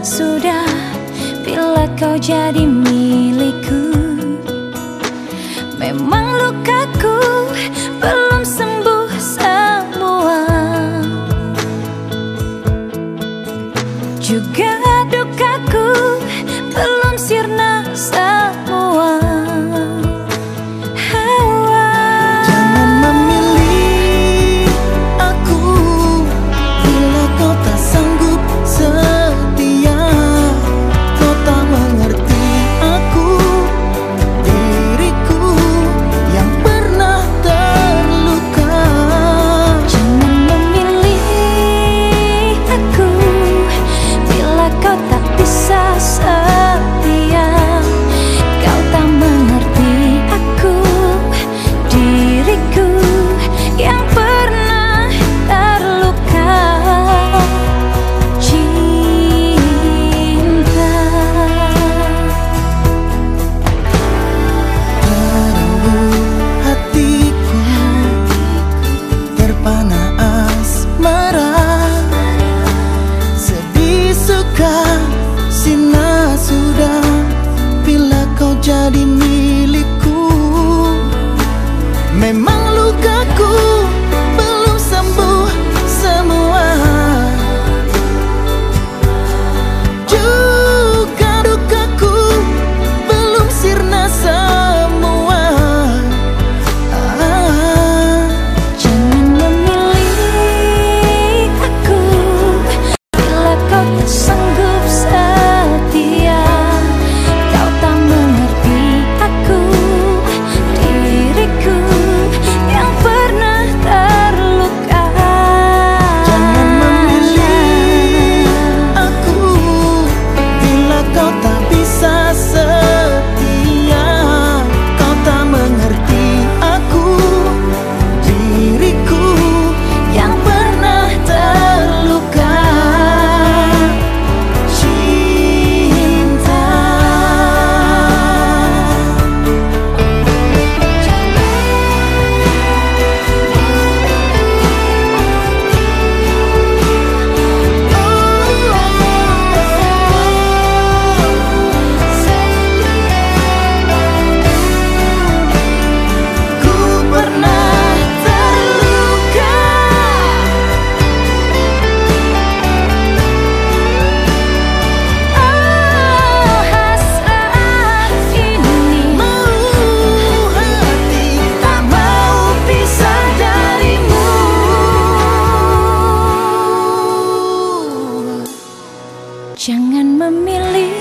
sudah bila kau jadi milikku? Memang lukaku belum sembuh semua. Juga Sina sudah bila kau jadi milikku. Memang Jangan memilih